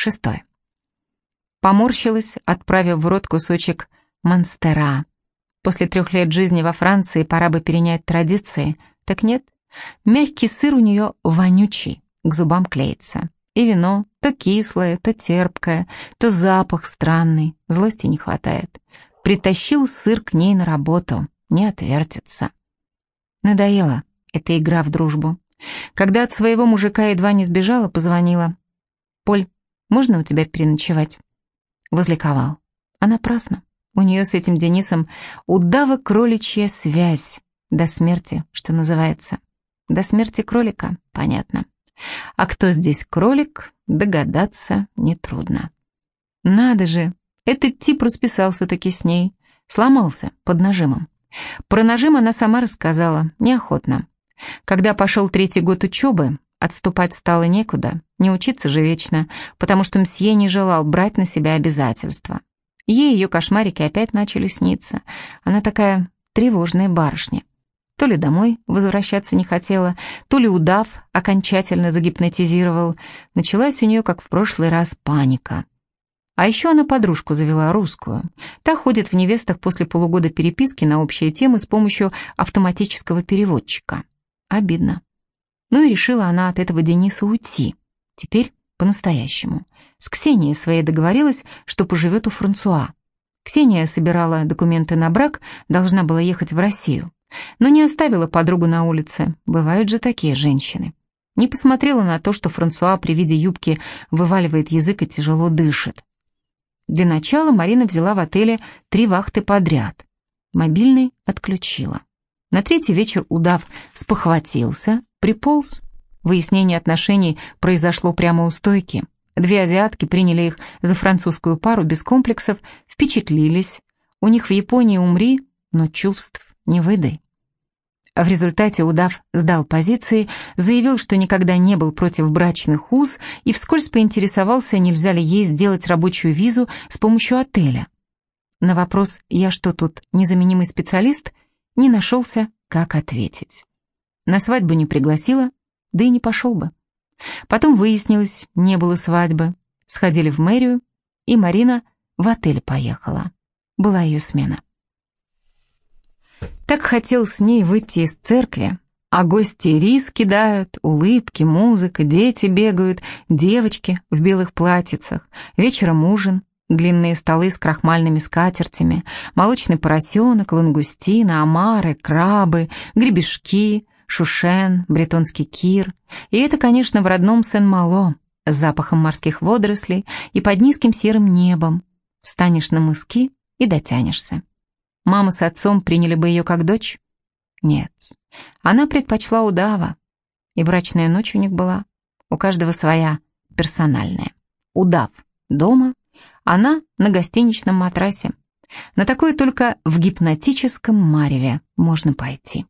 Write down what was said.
Шестое. Поморщилась, отправив в рот кусочек монстера. После трех лет жизни во Франции пора бы перенять традиции. Так нет, мягкий сыр у нее вонючий, к зубам клеится. И вино то кислое, то терпкое, то запах странный, злости не хватает. Притащил сыр к ней на работу, не отвертится. Надоело эта игра в дружбу. Когда от своего мужика едва не сбежала, позвонила. «Поль, можно у тебя переночевать?» Возликовал. А напрасно. У нее с этим Денисом удава-кроличья связь. До смерти, что называется. До смерти кролика, понятно. А кто здесь кролик, догадаться нетрудно. Надо же, этот тип расписался-таки с ней. Сломался под нажимом. Про нажим она сама рассказала, неохотно. Когда пошел третий год учебы, отступать стало некуда, не учиться же вечно, потому что мсье не желал брать на себя обязательства. Ей ее кошмарики опять начали сниться. Она такая тревожная барышня. То ли домой возвращаться не хотела, то ли удав окончательно загипнотизировал. Началась у нее, как в прошлый раз, паника. А еще она подружку завела, русскую. Та ходит в невестах после полугода переписки на общие темы с помощью автоматического переводчика. Обидно. Ну и решила она от этого Дениса уйти. Теперь по-настоящему. С Ксенией своей договорилась, что поживет у Франсуа. Ксения собирала документы на брак, должна была ехать в Россию. Но не оставила подругу на улице. Бывают же такие женщины. Не посмотрела на то, что Франсуа при виде юбки вываливает язык и тяжело дышит. Для начала Марина взяла в отеле три вахты подряд. Мобильный отключила. На третий вечер удав спохватился, приполз. Выяснение отношений произошло прямо у стойки. Две азиатки приняли их за французскую пару без комплексов, впечатлились. У них в Японии умри, но чувств не выдай. В результате удав сдал позиции, заявил, что никогда не был против брачных уз и вскользь поинтересовался, нельзя ли ей сделать рабочую визу с помощью отеля. На вопрос «Я что тут, незаменимый специалист?» Не нашелся, как ответить. На свадьбу не пригласила, да и не пошел бы. Потом выяснилось, не было свадьбы. Сходили в мэрию, и Марина в отель поехала. Была ее смена. Так хотел с ней выйти из церкви, а гости рис кидают, улыбки, музыка, дети бегают, девочки в белых платьицах, вечером ужин, длинные столы с крахмальными скатертями, молочный поросенок, лангустина, омары, крабы, гребешки, шушен, бретонский кир. И это, конечно, в родном Сен-Мало, с запахом морских водорослей и под низким серым небом. Встанешь на мыски и дотянешься. Мама с отцом приняли бы ее как дочь? Нет, она предпочла удава. И брачная ночь у них была. У каждого своя, персональная. Удав дома, она на гостиничном матрасе. На такое только в гипнотическом мареве можно пойти.